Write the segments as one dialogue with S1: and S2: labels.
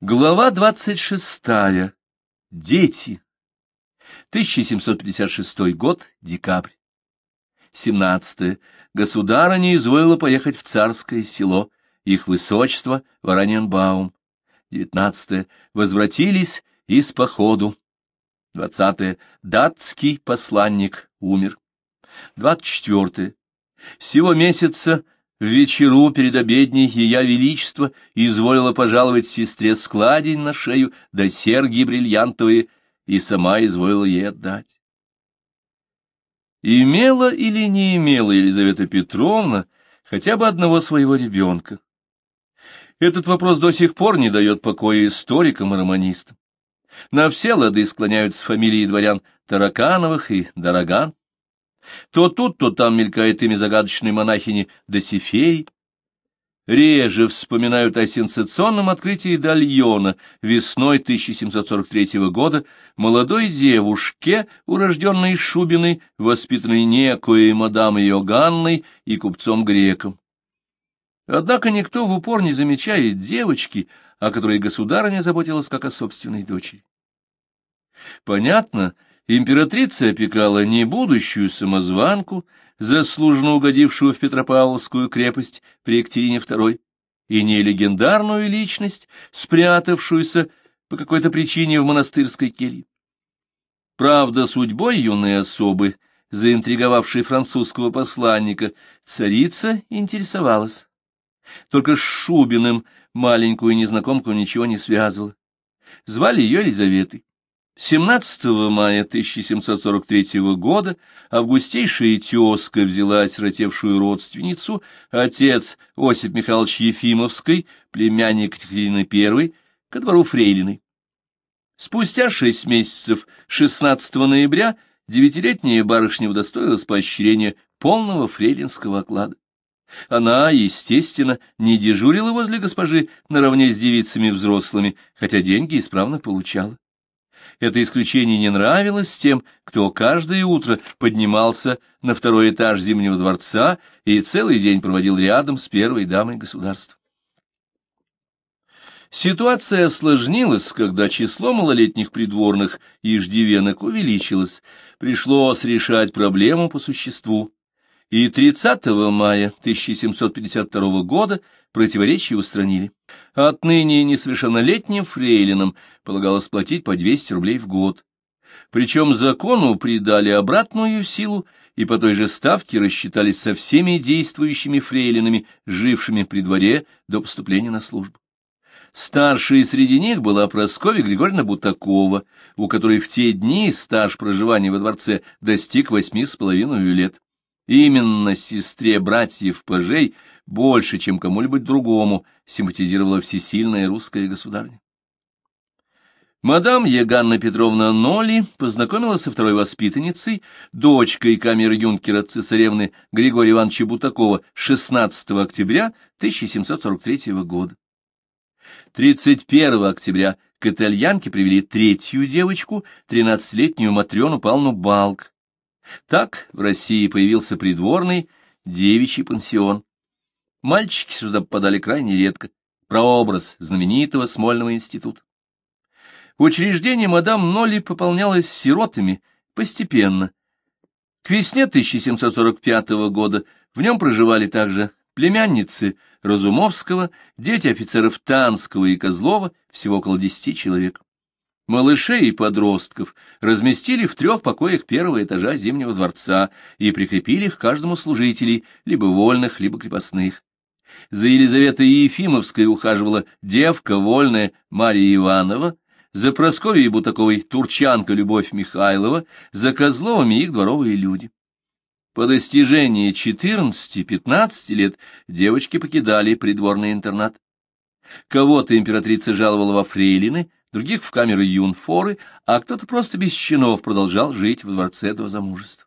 S1: Глава двадцать шестая. Дети. 1756 год, декабрь. 17. Государыня изволила поехать в царское село, их высочество Вараненбаум. 19. Возвратились из походу. 20. Датский посланник умер. 24. Сего месяца в вечеру перед обедней Ее Величество изволила пожаловать сестре складень на шею да серьги бриллиантовые, и сама изволила ей отдать. Имела или не имела Елизавета Петровна хотя бы одного своего ребенка? Этот вопрос до сих пор не дает покоя историкам и романистам. На все лады склоняются фамилии дворян Таракановых и Дороган. То тут, то там мелькает имя загадочной монахини Досифеи. Реже вспоминают о сенсационном открытии Дальона весной 1743 года молодой девушке, урожденной Шубиной, воспитанной некоей мадам Иоганной и купцом-греком. Однако никто в упор не замечает девочки, о которой государыня заботилась как о собственной дочери. Понятно, Императрица опекала не будущую самозванку, заслуженно угодившую в Петропавловскую крепость при Екатерине II, и не легендарную личность, спрятавшуюся по какой-то причине в монастырской келье. Правда, судьбой юной особы, заинтриговавшей французского посланника, царица интересовалась. Только с Шубиным маленькую незнакомку ничего не связывало. Звали ее Елизаветой. 17 мая 1743 года августейшая тезка взяла сиротевшую родственницу, отец Осип Михайлович Ефимовской, племянник Екатерины I, ко двору Фрейлиной. Спустя шесть месяцев, 16 ноября, девятилетняя барышня удостоилась поощрения полного фрейлинского оклада. Она, естественно, не дежурила возле госпожи наравне с девицами взрослыми, хотя деньги исправно получала. Это исключение не нравилось тем, кто каждое утро поднимался на второй этаж Зимнего дворца и целый день проводил рядом с первой дамой государства. Ситуация осложнилась, когда число малолетних придворных и иждивенок увеличилось. Пришлось решать проблему по существу. И 30 мая 1752 года противоречия устранили. Отныне несовершеннолетним фрейлинам полагалось платить по 200 рублей в год. Причем закону придали обратную силу и по той же ставке рассчитались со всеми действующими фрейлинами, жившими при дворе до поступления на службу. Старшей среди них была Прасковья Григорьевна Бутакова, у которой в те дни стаж проживания во дворце достиг восьми с половиной лет. Именно сестре братьев Пажей больше, чем кому-либо другому, симпатизировала всесильная русская государня. Мадам Еганна Петровна Ноли познакомилась со второй воспитанницей, дочкой камер-юнкера цесаревны Григория Ивановича Бутакова 16 октября 1743 года. 31 октября к итальянке привели третью девочку, 13-летнюю Матрёну Павловну Балк. Так в России появился придворный девичий пансион. Мальчики сюда попадали крайне редко. Прообраз знаменитого Смольного института. Учреждение мадам Нолли пополнялось сиротами постепенно. К весне 1745 года в нем проживали также племянницы Разумовского, дети офицеров Танского и Козлова, всего около десяти человек. Малышей и подростков разместили в трех покоях первого этажа Зимнего дворца и прикрепили их каждому служителей, либо вольных, либо крепостных. За Елизаветой Ефимовской ухаживала девка вольная Мария Иванова, за Прасковьей Бутаковой турчанка Любовь Михайлова, за Козловыми их дворовые люди. По достижении 14-15 лет девочки покидали придворный интернат. Кого-то императрица жаловала во фрейлины, других в камеры юнфоры, а кто-то просто без чинов продолжал жить в дворце до замужества.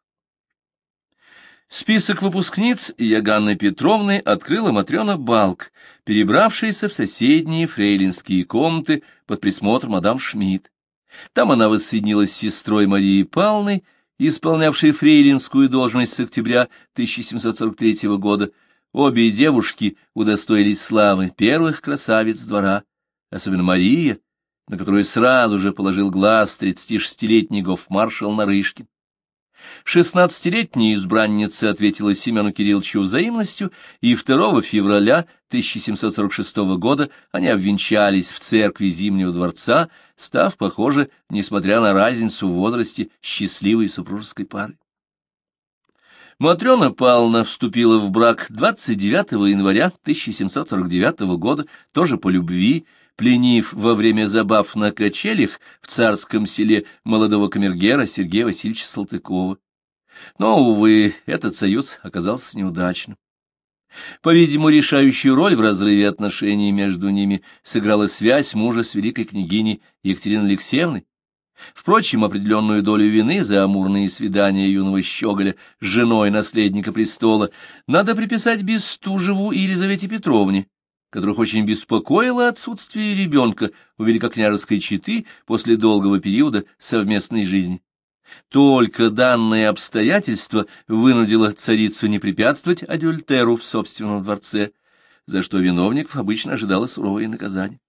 S1: Список выпускниц Яганны Петровны открыла Матрена Балк, перебравшаяся в соседние фрейлинские комнаты под присмотр мадам Шмидт. Там она воссоединилась с сестрой Марией Павловной, исполнявшей фрейлинскую должность с октября 1743 года. Обе девушки удостоились славы первых красавиц двора особенно Мария, на которую сразу же положил глаз 36-летний гофмаршал Нарышкин. Шестнадцатилетняя избранница ответила Семену Кирилловичу взаимностью, и 2 февраля 1746 года они обвенчались в церкви Зимнего дворца, став, похоже, несмотря на разницу в возрасте, счастливой супружеской пары. Матрена Павловна вступила в брак 29 января 1749 года, тоже по любви, пленив во время забав на качелях в царском селе молодого камергера Сергея Васильевича Салтыкова. Но, увы, этот союз оказался неудачным. По-видимому, решающую роль в разрыве отношений между ними сыграла связь мужа с великой княгиней Екатериной Алексеевной. Впрочем, определенную долю вины за амурные свидания юного щеголя с женой наследника престола надо приписать Бестужеву и Елизавете Петровне, которых очень беспокоило отсутствие ребенка у великокняжеской четы после долгого периода совместной жизни. Только данное обстоятельство вынудило царицу не препятствовать адюльтеру в собственном дворце, за что виновников обычно ожидало суровое наказание.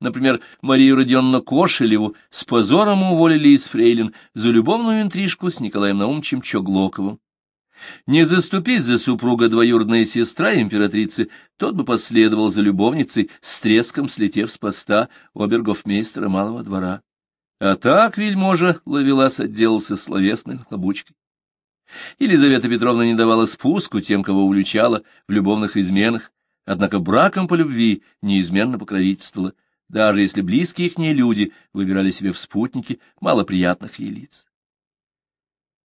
S1: Например, Марию Родионовну Кошелеву с позором уволили из фрейлин за любовную интрижку с Николаем Наумовичем Чоглоковым. Не заступись за супруга двоюродная сестра императрицы, тот бы последовал за любовницей, с треском слетев с поста обергофмейстера малого двора. А так вельможа Лавелас отделался словесной нахлобучкой. Елизавета Петровна не давала спуску тем, кого уличала в любовных изменах, однако браком по любви неизменно покровительствовала, даже если близкие к ней люди выбирали себе в спутники малоприятных ей лиц.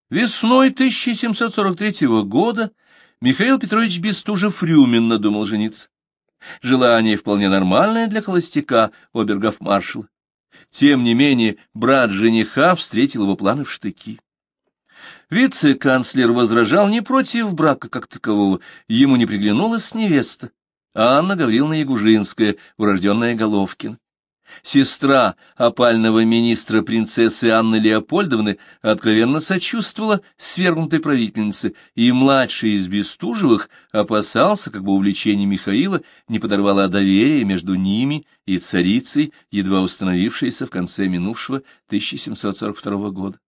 S1: Весной 1743 года Михаил Петрович Бестужев-Рюмин надумал жениться. Желание вполне нормальное для холостяка, обергов-маршала. Тем не менее, брат жениха встретил его планы в штыки. Вице-канцлер возражал не против брака как такового, ему не приглянулась невеста. Анна Гавриловна Ягужинская, урожденная Головкина. Сестра опального министра принцессы Анны Леопольдовны откровенно сочувствовала свергнутой правительнице, и младший из Бестужевых опасался, как бы увлечение Михаила не подорвало доверие между ними и царицей, едва установившейся в конце минувшего 1742 года.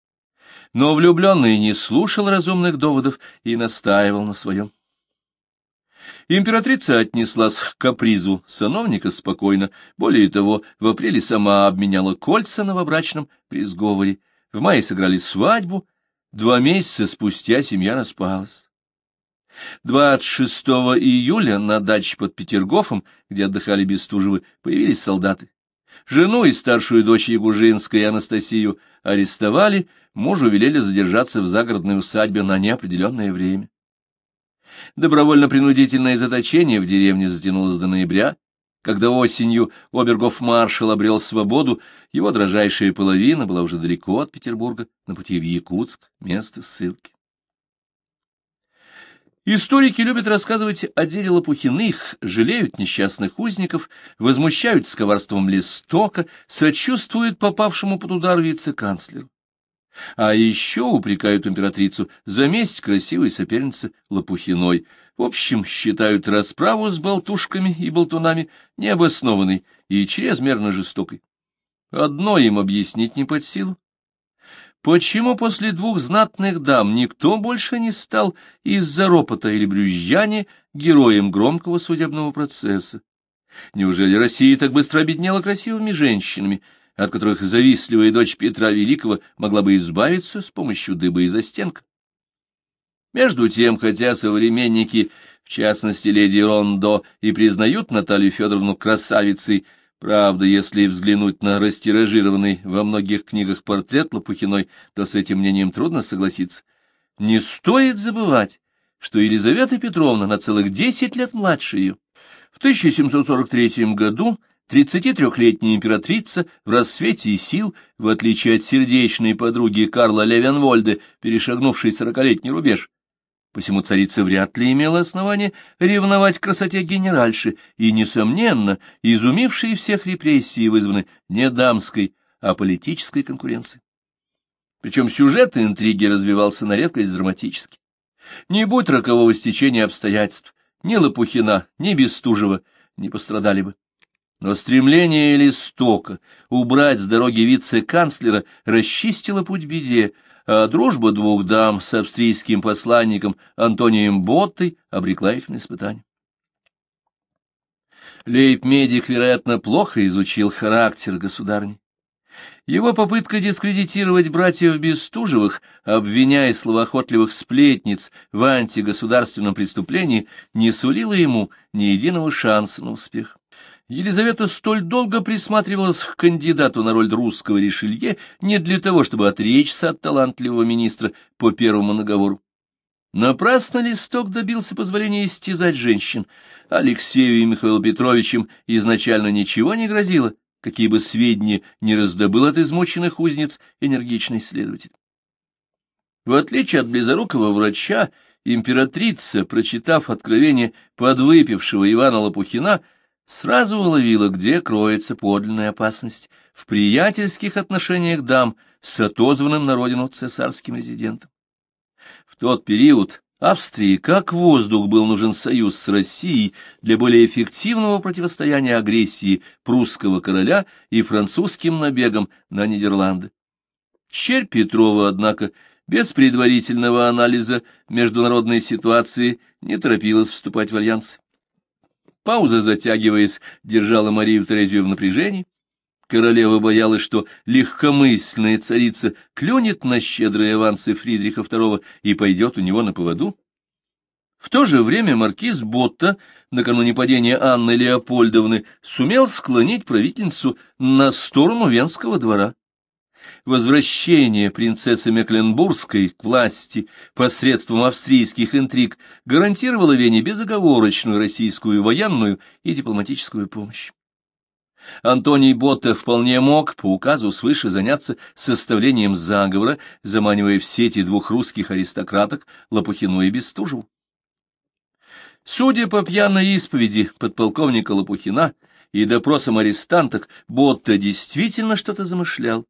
S1: Но влюбленный не слушал разумных доводов и настаивал на своем. Императрица отнеслась к капризу сановника спокойно, более того, в апреле сама обменяла кольца новобрачном при сговоре, в мае сыграли свадьбу, два месяца спустя семья распалась. 26 июля на даче под Петергофом, где отдыхали Бестужевы, появились солдаты. Жену и старшую дочь Ягужинской Анастасию арестовали, мужу велели задержаться в загородной усадьбе на неопределенное время. Добровольно-принудительное заточение в деревне затянулось до ноября. Когда осенью обергов-маршал обрел свободу, его дрожайшая половина была уже далеко от Петербурга, на пути в Якутск, место ссылки. Историки любят рассказывать о деле Лопухиных, жалеют несчастных узников, возмущают коварством Листока, сочувствуют попавшему под удар вице-канцлеру. А еще упрекают императрицу за месть красивой соперницы Лопухиной. В общем, считают расправу с болтушками и болтунами необоснованной и чрезмерно жестокой. Одно им объяснить не под силу. Почему после двух знатных дам никто больше не стал из-за ропота или брюзжания героем громкого судебного процесса? Неужели Россия так быстро обеднела красивыми женщинами, от которых завистливая дочь Петра Великого могла бы избавиться с помощью дыба и застенка. Между тем, хотя современники, в частности леди Рондо, и признают Наталью Федоровну красавицей, правда, если взглянуть на растиражированный во многих книгах портрет Лопухиной, то с этим мнением трудно согласиться. Не стоит забывать, что Елизавета Петровна на целых десять лет младше ее. В 1743 году Тридцатитрехлетняя императрица в рассвете сил, в отличие от сердечной подруги Карла Левенвольде, перешагнувшей сорокалетний рубеж. Посему царица вряд ли имела основания ревновать красоте генеральши, и, несомненно, изумившие всех репрессии вызваны не дамской, а политической конкуренцией. Причем сюжет интриги развивался на редкость драматически. Не будь рокового стечения обстоятельств, ни Лопухина, ни Бестужева не пострадали бы. Но стремление Листока убрать с дороги вице-канцлера расчистило путь беде, а дружба двух дам с австрийским посланником Антонием Боттой обрекла их на испытание. Лейб-медик, вероятно, плохо изучил характер государни. Его попытка дискредитировать братьев Бестужевых, обвиняя словоохотливых сплетниц в антигосударственном преступлении, не сулила ему ни единого шанса на успех. Елизавета столь долго присматривалась к кандидату на роль русского Ришелье не для того, чтобы отречься от талантливого министра по первому наговору. Напрасно Листок добился позволения истязать женщин. Алексею и Михаилу Петровичем изначально ничего не грозило, какие бы сведения не раздобыл от измученных узниц энергичный следователь. В отличие от близорукого врача, императрица, прочитав откровение подвыпившего Ивана Лопухина, сразу уловила, где кроется подлинная опасность в приятельских отношениях дам с отозванным на родину цесарским резидентом. В тот период Австрии как воздух был нужен союз с Россией для более эффективного противостояния агрессии прусского короля и французским набегам на Нидерланды. Черь Петрова, однако, без предварительного анализа международной ситуации не торопилась вступать в альянс. Пауза, затягиваясь, держала Марию Терезию в напряжении. Королева боялась, что легкомысленная царица клюнет на щедрые авансы Фридриха II и пойдет у него на поводу. В то же время маркиз Ботта, накануне падения Анны Леопольдовны, сумел склонить правительницу на сторону Венского двора возвращение принцессы Мекленбургской к власти посредством австрийских интриг гарантировало Вене безоговорочную российскую военную и дипломатическую помощь. Антоний Ботта вполне мог по указу свыше заняться составлением заговора, заманивая в сети двух русских аристократок Лопухину и Бестужеву. Судя по пьяной исповеди подполковника Лопухина и допросам арестанток, Ботта действительно что-то замышлял.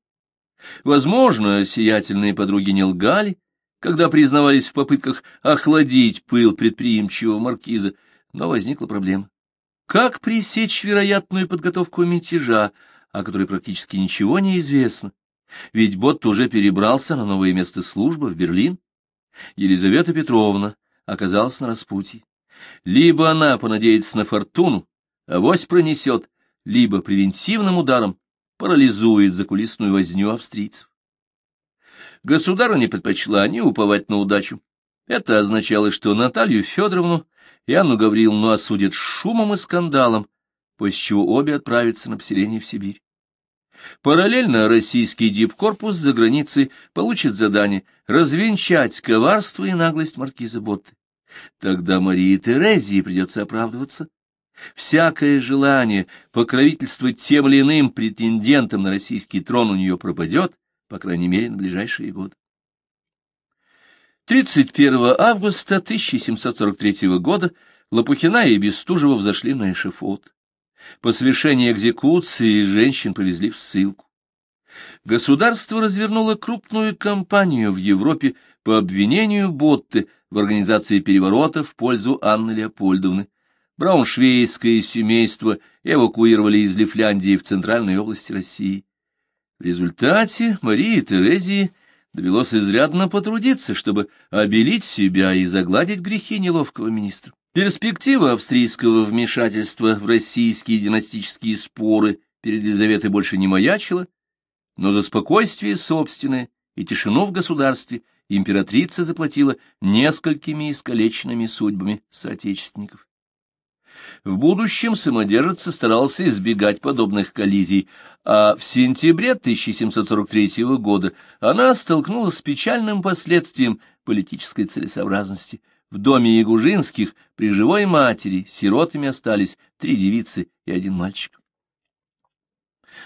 S1: Возможно, сиятельные подруги не лгали, когда признавались в попытках охладить пыл предприимчивого маркиза, но возникла проблема. Как пресечь вероятную подготовку мятежа, о которой практически ничего не известно? Ведь Бот уже перебрался на новое место службы в Берлин. Елизавета Петровна оказалась на распутье. Либо она понадеется на фортуну, авось пронесет, либо превентивным ударом парализует закулисную возню австрийцев. Государыня предпочла не уповать на удачу. Это означало, что Наталью Федоровну и Анну Гавриловну осудят шумом и скандалом, после чего обе отправятся на поселение в Сибирь. Параллельно российский дипкорпус за границей получит задание развенчать коварство и наглость маркиза Ботты. Тогда Марии Терезии придется оправдываться Всякое желание покровительствовать тем или иным претендентам на российский трон у нее пропадет, по крайней мере, на ближайшие годы. 31 августа 1743 года Лопухина и Бестужева взошли на эшефот. По совершении экзекуции женщин повезли в ссылку. Государство развернуло крупную кампанию в Европе по обвинению Ботты в организации переворота в пользу Анны Леопольдовны, брауншвейское семейство эвакуировали из Лифляндии в центральной области России. В результате Марии Терезии довелось изрядно потрудиться, чтобы обелить себя и загладить грехи неловкого министра. Перспектива австрийского вмешательства в российские династические споры перед Елизаветой больше не маячила, но за спокойствие собственное и тишину в государстве императрица заплатила несколькими искалеченными судьбами соотечественников. В будущем самодержец старался избегать подобных коллизий, а в сентябре 1743 года она столкнулась с печальным последствием политической целесообразности. В доме Ягужинских при живой матери сиротами остались три девицы и один мальчик.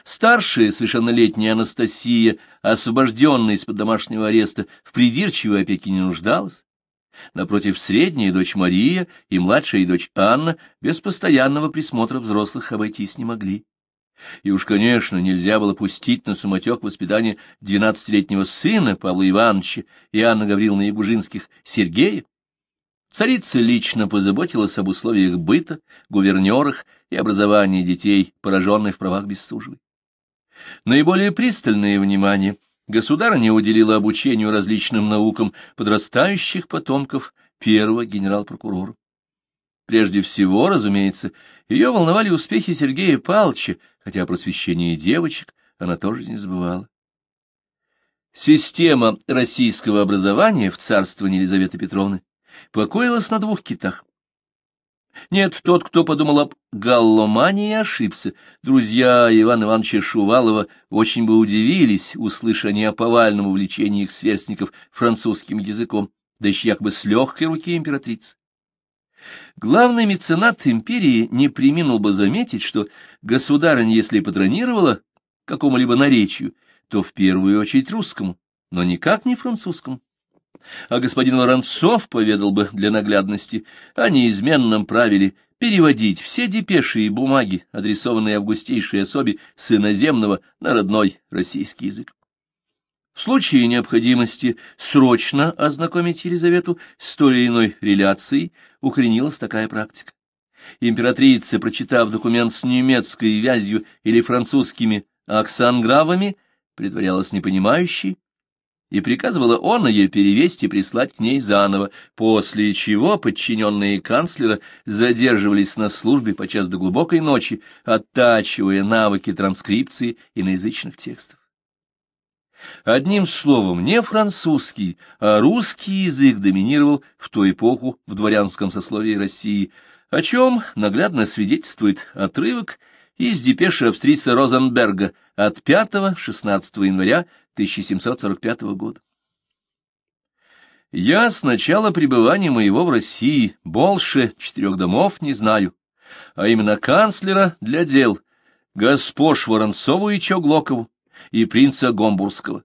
S1: Старшая, совершеннолетняя Анастасия, освобожденная из-под домашнего ареста, в придирчивой опеке не нуждалась. Напротив, средняя дочь Мария и младшая дочь Анна без постоянного присмотра взрослых обойтись не могли. И уж, конечно, нельзя было пустить на самотек воспитание двенадцатилетнего сына Павла Ивановича и Анны Гавриловны Ягужинских Сергея. Царица лично позаботилась об условиях быта, гувернерах и образовании детей, пораженных в правах Бестужевой. Наиболее пристальное внимание государыня уделила обучению различным наукам подрастающих потомков первого генерал-прокурора. Прежде всего, разумеется, ее волновали успехи Сергея Павловича, хотя о просвещении девочек она тоже не забывала. Система российского образования в царствовании Елизаветы Петровны покоилась на двух китах. Нет, тот, кто подумал об галломании, ошибся. Друзья Ивана Ивановича Шувалова очень бы удивились, услыша они о повальном увлечении их сверстников французским языком, да еще якобы с легкой руки императрицы. Главный меценат империи не приминул бы заметить, что государыня, если патронировала какому-либо наречию, то в первую очередь русскому, но никак не французскому. А господин Воронцов поведал бы для наглядности о неизменном правиле переводить все депеши и бумаги, адресованные августейшей особе с иноземного на родной российский язык. В случае необходимости срочно ознакомить Елизавету с той или иной реляцией укоренилась такая практика. Императрица, прочитав документ с немецкой вязью или французскими аксангравами, притворялась непонимающей и приказывала он ее перевести и прислать к ней заново, после чего подчиненные канцлера задерживались на службе по час до глубокой ночи, оттачивая навыки транскрипции иноязычных текстов. Одним словом, не французский, а русский язык доминировал в ту эпоху в дворянском сословии России, о чем наглядно свидетельствует отрывок из депеши австрийца Розенберга от 5-16 января 1745 года. Я с начала пребывания моего в России больше четырех домов не знаю, а именно канцлера для дел, госпож Воронцову и Чоглокову, и принца Гомбургского.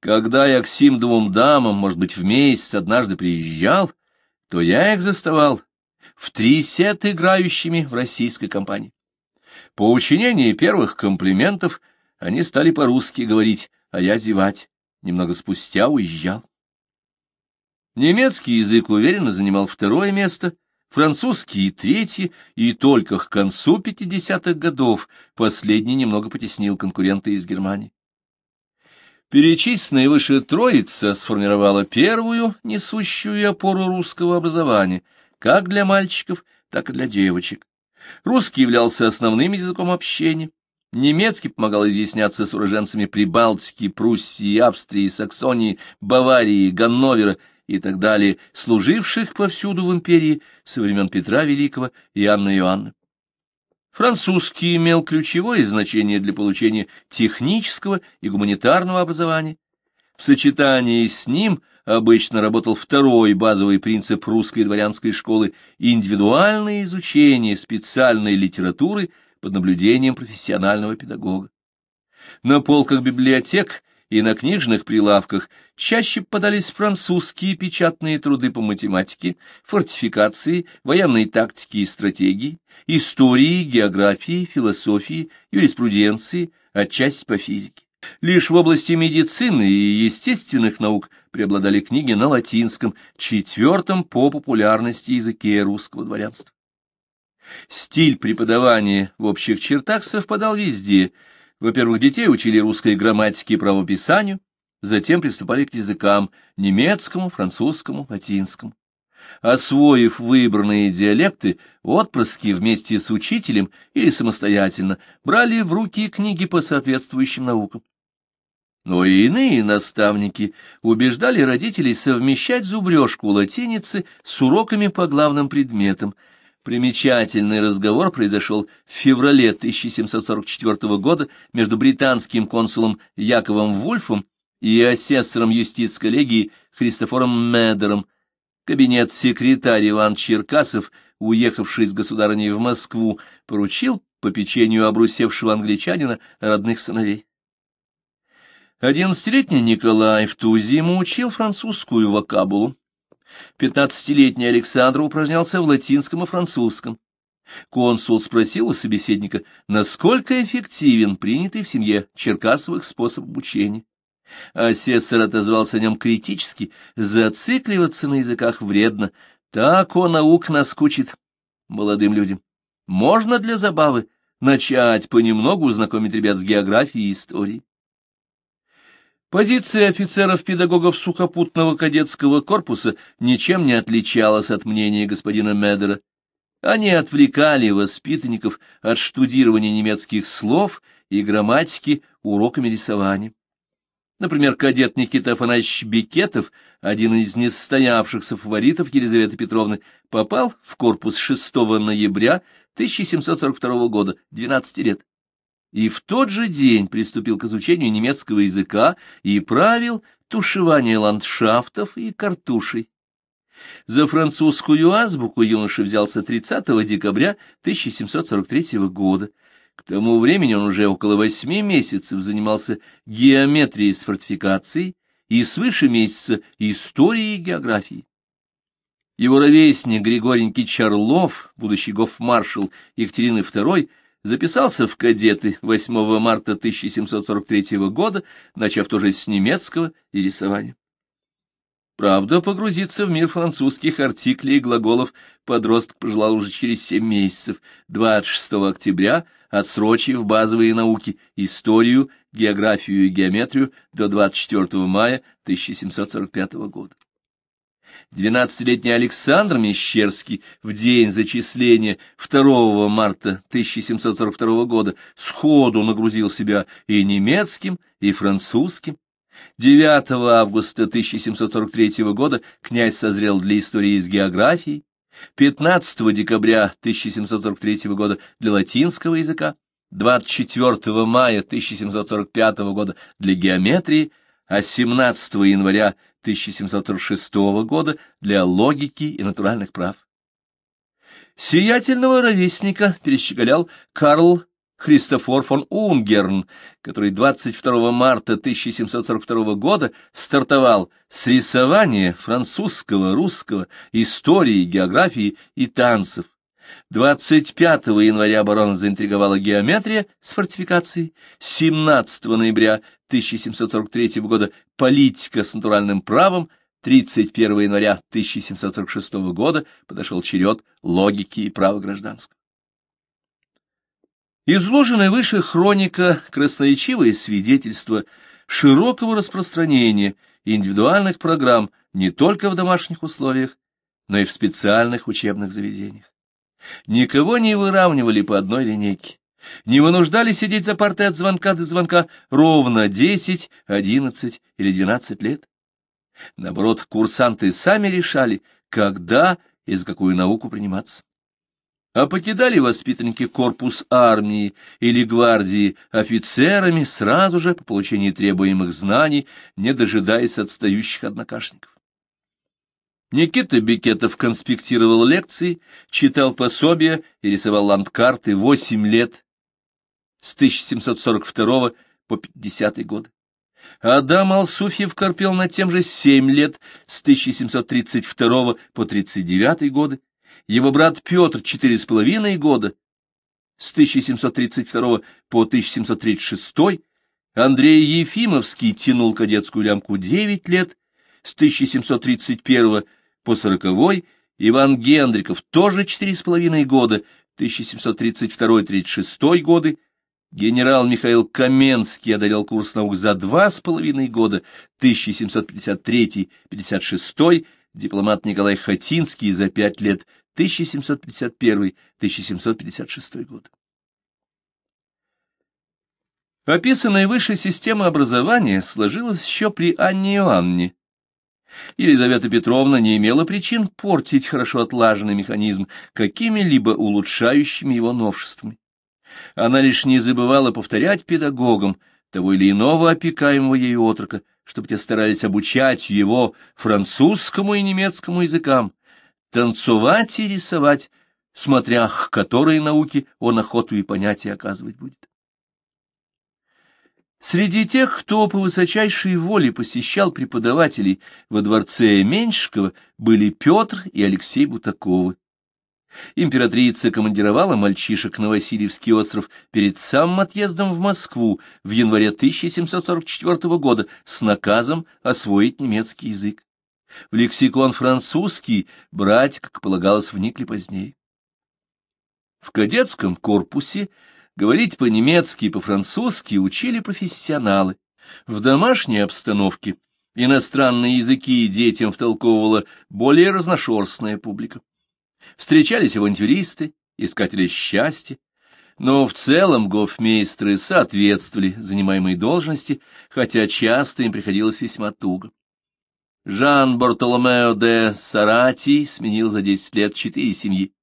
S1: Когда я к сим двум дамам, может быть, в месяц однажды приезжал, то я их заставал в три сет играющими в российской компании. По учинении первых комплиментов они стали по-русски говорить, а я зевать. Немного спустя уезжал. Немецкий язык уверенно занимал второе место — французский третий, и только к концу 50-х годов последний немного потеснил конкурента из Германии. Перечисленная выше троица сформировала первую несущую опору русского образования, как для мальчиков, так и для девочек. Русский являлся основным языком общения, немецкий помогал изъясняться с уроженцами Прибалтики, Пруссии, Австрии, Саксонии, Баварии, Ганновера и так далее, служивших повсюду в империи со времен Петра Великого и Анны Иоанны. Французский имел ключевое значение для получения технического и гуманитарного образования. В сочетании с ним обычно работал второй базовый принцип русской дворянской школы – индивидуальное изучение специальной литературы под наблюдением профессионального педагога. На полках библиотек и на книжных прилавках чаще подались французские печатные труды по математике, фортификации, военной тактике и стратегии, истории, географии, философии, юриспруденции, отчасти по физике. Лишь в области медицины и естественных наук преобладали книги на латинском, четвертом по популярности языке русского дворянства. Стиль преподавания в общих чертах совпадал везде – во-первых, детей учили русской грамматике и правописанию, затем приступали к языкам немецкому, французскому, латинскому. Освоив выбранные диалекты, отпрыски вместе с учителем или самостоятельно брали в руки книги по соответствующим наукам. Но и иные наставники убеждали родителей совмещать зубрежку латиницы с уроками по главным предметам – Примечательный разговор произошел в феврале 1744 года между британским консулом Яковом Вульфом и асессором юстиц-коллегии Христофором Медером. Кабинет-секретарь Иван Черкасов, уехавший с государыней в Москву, поручил по печенью обрусевшего англичанина родных сыновей. Одиннадцатилетний Николай в ту зиму учил французскую вокабулу. Пятнадцатилетний Александр упражнялся в латинском и французском. Консул спросил у собеседника, насколько эффективен принятый в семье Черкасовых способ обучения. Асессор отозвался о нем критически, зацикливаться на языках вредно, Так он наук наскучит молодым людям. Можно для забавы начать понемногу знакомить ребят с географией и историей. Позиция офицеров-педагогов сухопутного кадетского корпуса ничем не отличалась от мнения господина Медера. Они отвлекали воспитанников от штудирования немецких слов и грамматики уроками рисования. Например, кадет Никита Афанасьевич Бекетов, один из несостоявшихся фаворитов Елизаветы Петровны, попал в корпус 6 ноября 1742 года, 12 лет. И в тот же день приступил к изучению немецкого языка и правил тушевание ландшафтов и картушей. За французскую азбуку юноша взялся 30 декабря 1743 года, к тому времени он уже около восьми месяцев занимался геометрией с фортификацией и свыше месяца историей и географией. Его ровесник Григоренький Чарлов, будущий гофмаршал Екатерины II, записался в кадеты 8 марта 1743 года, начав тоже с немецкого и рисования. Правда, погрузиться в мир французских артиклей и глаголов подросток пожелал уже через семь месяцев, 26 октября, отсрочив базовые науки, историю, географию и геометрию до 24 мая 1745 года. Двенадцатилетний Александр Мещерский в день зачисления 2 марта 1742 года сходу нагрузил себя и немецким, и французским, 9 августа 1743 года князь созрел для истории из географии, 15 декабря 1743 года для латинского языка, 24 мая 1745 года для геометрии, а 17 января 1746 года для логики и натуральных прав. Сиятельного ровесника перещеголял Карл Христофор фон Унгерн, который 22 марта 1742 года стартовал с рисования французского, русского, истории, географии и танцев. 25 января барона заинтриговала геометрия с фортификацией, 17 ноября 1743 года политика с натуральным правом, 31 января 1746 года подошел черед логики и права гражданского. Изложенная выше хроника — красноречивое свидетельство широкого распространения индивидуальных программ не только в домашних условиях, но и в специальных учебных заведениях. Никого не выравнивали по одной линейке, не вынуждали сидеть за партой от звонка до звонка ровно 10, 11 или 12 лет. Наоборот, курсанты сами решали, когда и за какую науку приниматься а покидали воспитанники корпус армии или гвардии офицерами сразу же по получении требуемых знаний, не дожидаясь отстающих однокашников. Никита Бекетов конспектировал лекции, читал пособия и рисовал ландкарты восемь лет с 1742 по 50 годы. Адам Алсуфьев корпел над тем же семь лет с 1732 по 39 годы. Его брат Петр четыре с половиной года, с 1732 по 1736, Андрей Ефимовский тянул кадетскую лямку девять лет, с 1731 по 40, Иван Гендриков тоже четыре с половиной года, 1732-36 годы, генерал Михаил Каменский одолел курс наук за два с половиной года, 1753-56, дипломат Николай Хатинский за пять лет, 1751-1756 год. Описанная выше система образования сложилась еще при Анне Иоанне. Елизавета Петровна не имела причин портить хорошо отлаженный механизм какими-либо улучшающими его новшествами. Она лишь не забывала повторять педагогам того или иного опекаемого ею отрока, чтобы те старались обучать его французскому и немецкому языкам, танцевать и рисовать, смотря к которой науке он охоту и понятия оказывать будет. Среди тех, кто по высочайшей воле посещал преподавателей во дворце Меньшикова, были Петр и Алексей Бутаковы. Императрица командировала мальчишек на Васильевский остров перед самым отъездом в Москву в январе 1744 года с наказом освоить немецкий язык. В лексикон французский братья, как полагалось, вникли позднее. В кадетском корпусе говорить по-немецки и по-французски учили профессионалы. В домашней обстановке иностранные языки детям втолковывала более разношерстная публика. Встречались авантюристы, искатели счастья, но в целом гофмейстры соответствовали занимаемой должности, хотя часто им приходилось весьма туго. Жан Бартоломео де Сарати сменил за десять лет четыре семьи.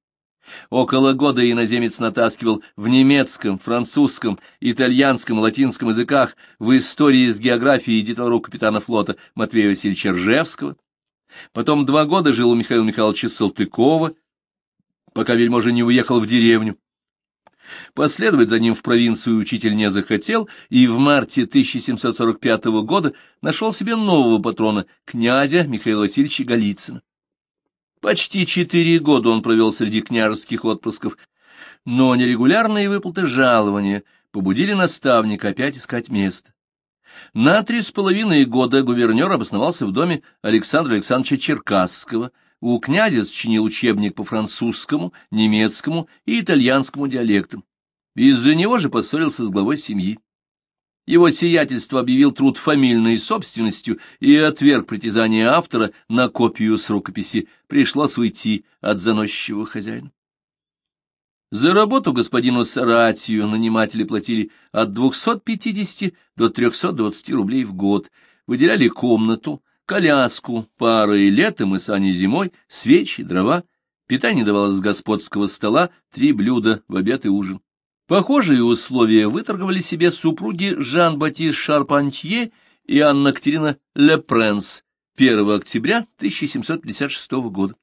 S1: Около года иноземец натаскивал в немецком, французском, итальянском, латинском языках, в истории с географией деталру капитана флота Матвея Васильевича Ржевского. Потом два года жил у Михаила Михайловича Салтыкова, пока вельможа не уехал в деревню. Последовать за ним в провинцию учитель не захотел, и в марте 1745 года нашел себе нового патрона, князя Михаила Васильевича Голицына. Почти четыре года он провел среди княжеских отпрысков, но нерегулярные выплаты жалования побудили наставника опять искать место. На три с половиной года гувернер обосновался в доме Александра Александровича Черкасского – у князя сочинил учебник по французскому, немецкому и итальянскому диалектам. Из-за него же поссорился с главой семьи. Его сиятельство объявил труд фамильной собственностью и отверг притязание автора на копию с рукописи. Пришлось уйти от заносчивого хозяина. За работу господину Саратию наниматели платили от 250 до 320 рублей в год, выделяли комнату, коляску, пары летом и сани зимой, свечи, дрова. Питание давалось с господского стола, три блюда в обед и ужин. Похожие условия выторговали себе супруги Жан-Батист Шарпантье и Анна Катерина Лепренс 1 октября 1756 года.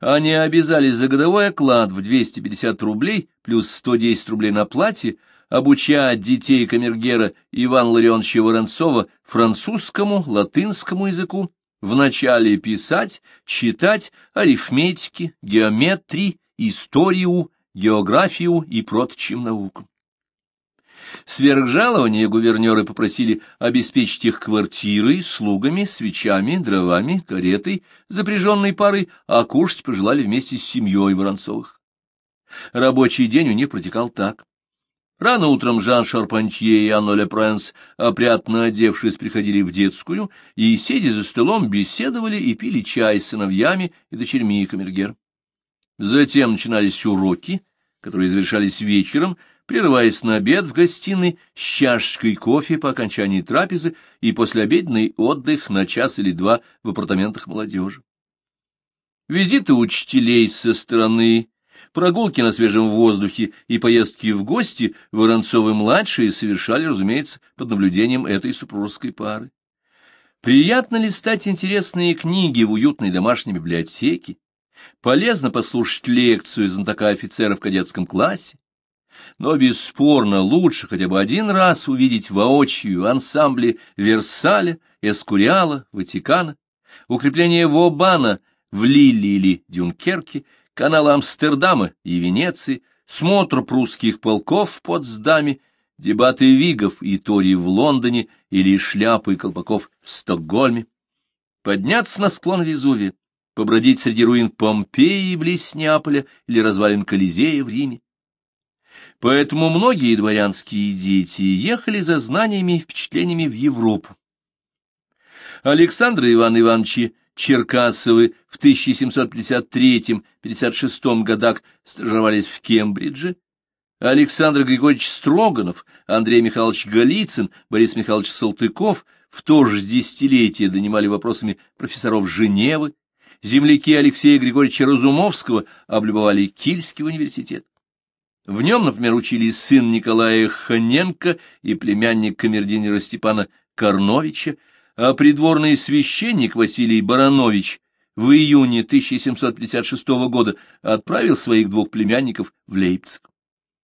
S1: Они обязались за годовой оклад в 250 рублей плюс 110 рублей на платье обучать детей камергера Ивана Ларионовича Воронцова французскому, латынскому языку, вначале писать, читать арифметики, геометрии, историю, географию и прочим наукам. Сверх жалования гувернеры попросили обеспечить их квартирой, слугами, свечами, дровами, каретой, запряженной парой, а кушать пожелали вместе с семьей Воронцовых. Рабочий день у них протекал так. Рано утром Жан Шарпантье и Анна Лепренс, опрятно одевшись, приходили в детскую и, сидя за столом, беседовали и пили чай с сыновьями и дочерьми камергер. Затем начинались уроки, которые завершались вечером, прерываясь на обед в гостиной с чашечкой кофе по окончании трапезы и послеобеденный отдых на час или два в апартаментах молодежи. Визиты учителей со стороны Прогулки на свежем воздухе и поездки в гости Воронцовы-младшие совершали, разумеется, под наблюдением этой супружеской пары. Приятно листать интересные книги в уютной домашней библиотеке, полезно послушать лекцию знатока офицера в кадетском классе, но бесспорно лучше хотя бы один раз увидеть воочию ансамбли Версаля, Эскуриала, Ватикана, укрепление Вобана в Лилли или Дюнкерке каналы Амстердама и Венеции, смотр прусских полков в Потсдаме, дебаты Вигов и Тори в Лондоне или шляпы и колпаков в Стокгольме, подняться на склон Везувия, побродить среди руин Помпеи близ Неаполя или развалин Колизея в Риме. Поэтому многие дворянские дети ехали за знаниями и впечатлениями в Европу. Александр Иван Ивановичи Черкасовы в 1753-56 годах стажировались в Кембридже, Александр Григорьевич Строганов, Андрей Михайлович Голицын, Борис Михайлович Салтыков в то же десятилетие донимали вопросами профессоров Женевы, земляки Алексея Григорьевича Разумовского облюбовали Кильский университет. В нем, например, учились сын Николая Ханенко и племянник камердинера Степана Корновича, а придворный священник Василий Баранович в июне 1756 года отправил своих двух племянников в Лейпциг.